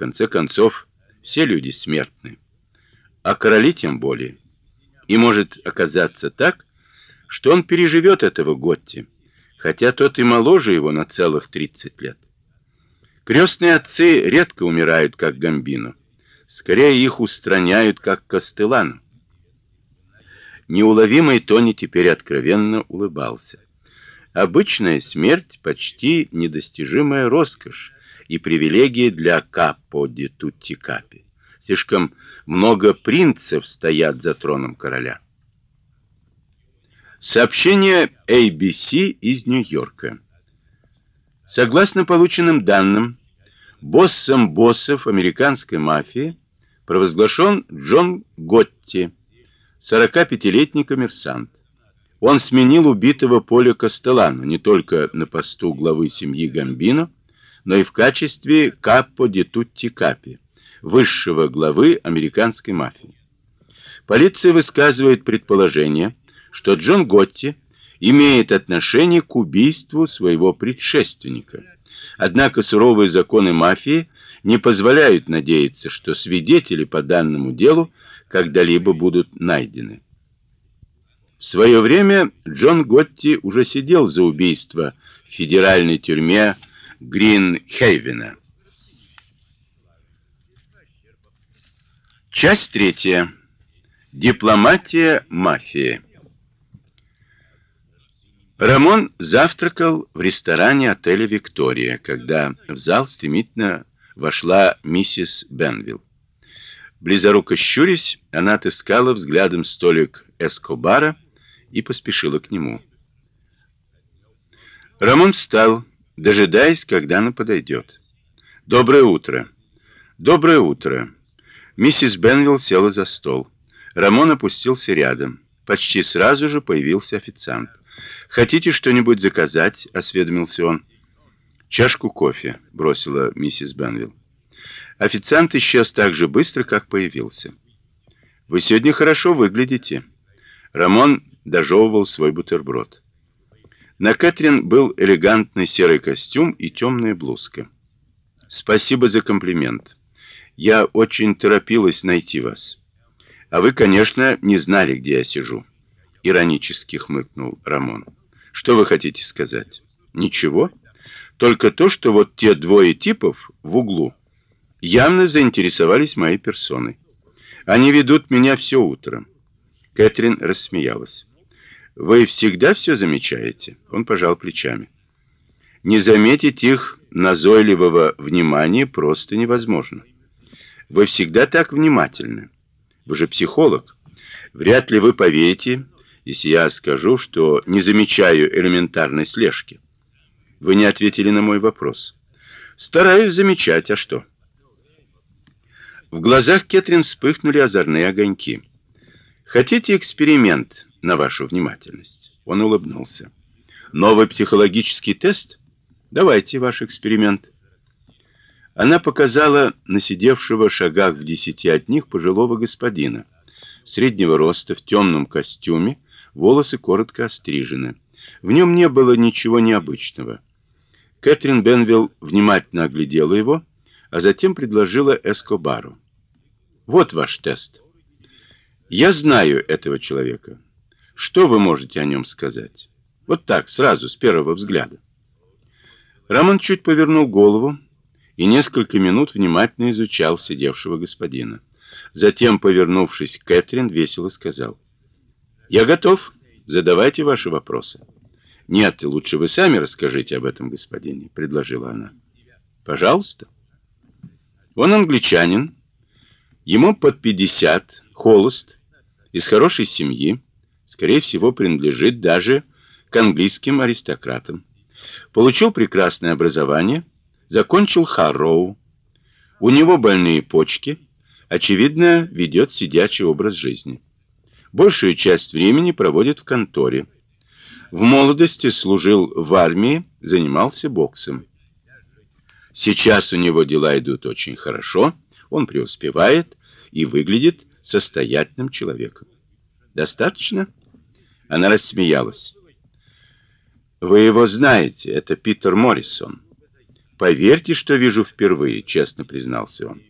конце концов, все люди смертны, а короли тем более. И может оказаться так, что он переживет этого Готти, хотя тот и моложе его на целых 30 лет. Крестные отцы редко умирают, как Гамбино. Скорее их устраняют, как Кастеллану. Неуловимый Тони теперь откровенно улыбался. Обычная смерть почти недостижимая роскошь и привилегия для капо ди тутти капи. Слишком много принцев стоят за троном короля. Сообщение ABC из Нью-Йорка. Согласно полученным данным, боссом боссов американской мафии провозглашен Джон Готти, 45-летний коммерсант. Он сменил убитого Поля Кастеллано не только на посту главы семьи Гамбино, но и в качестве капо ди тутти капи, высшего главы американской мафии. Полиция высказывает предположение, что Джон Готти имеет отношение к убийству своего предшественника. Однако суровые законы мафии не позволяют надеяться, что свидетели по данному делу когда-либо будут найдены. В свое время Джон Готти уже сидел за убийство в федеральной тюрьме Грин-Хейвена. Часть третья. Дипломатия мафии. Рамон завтракал в ресторане отеля Виктория, когда в зал стремительно вошла миссис Бенвилл. Близоруко щурясь, она отыскала взглядом столик Эскобара и поспешила к нему. Рамон встал, дожидаясь, когда она подойдет. Доброе утро. Доброе утро. Миссис Бенвилл села за стол. Рамон опустился рядом. Почти сразу же появился официант. Хотите что-нибудь заказать? осведомился он. Чашку кофе, бросила миссис Бенвилл. Официант исчез так же быстро, как появился. Вы сегодня хорошо выглядите. Рамон дожевывал свой бутерброд. На Кэтрин был элегантный серый костюм и темная блузка. Спасибо за комплимент. Я очень торопилась найти вас. А вы, конечно, не знали, где я сижу, иронически хмыкнул Рамон. Что вы хотите сказать? Ничего. Только то, что вот те двое типов в углу явно заинтересовались моей персоной. Они ведут меня все утро. Кэтрин рассмеялась. Вы всегда все замечаете? Он пожал плечами. Не заметить их назойливого внимания просто невозможно. Вы всегда так внимательны. Вы же психолог. Вряд ли вы поверите, если я скажу, что не замечаю элементарной слежки. Вы не ответили на мой вопрос. Стараюсь замечать, а что? В глазах Кэтрин вспыхнули озорные огоньки. Хотите эксперимент на вашу внимательность? Он улыбнулся. Новый психологический тест? Давайте ваш эксперимент. Она показала на сидевшего в шагах в десяти от них пожилого господина, среднего роста в темном костюме, волосы коротко острижены. В нем не было ничего необычного. Кэтрин Бенвилл внимательно оглядела его, а затем предложила Эскобару: "Вот ваш тест. Я знаю этого человека. Что вы можете о нем сказать? Вот так, сразу с первого взгляда". Рамон чуть повернул голову и несколько минут внимательно изучал сидевшего господина. Затем, повернувшись к Кэтрин, весело сказал: я готов. Задавайте ваши вопросы. Нет, лучше вы сами расскажите об этом господине, предложила она. Пожалуйста. Он англичанин. Ему под пятьдесят, холост, из хорошей семьи, скорее всего, принадлежит даже к английским аристократам. Получил прекрасное образование, закончил Харроу. У него больные почки, очевидно, ведет сидячий образ жизни большую часть времени проводит в конторе. В молодости служил в армии, занимался боксом. Сейчас у него дела идут очень хорошо, он преуспевает и выглядит состоятельным человеком. Достаточно? Она рассмеялась. Вы его знаете, это Питер Моррисон. Поверьте, что вижу впервые, честно признался он.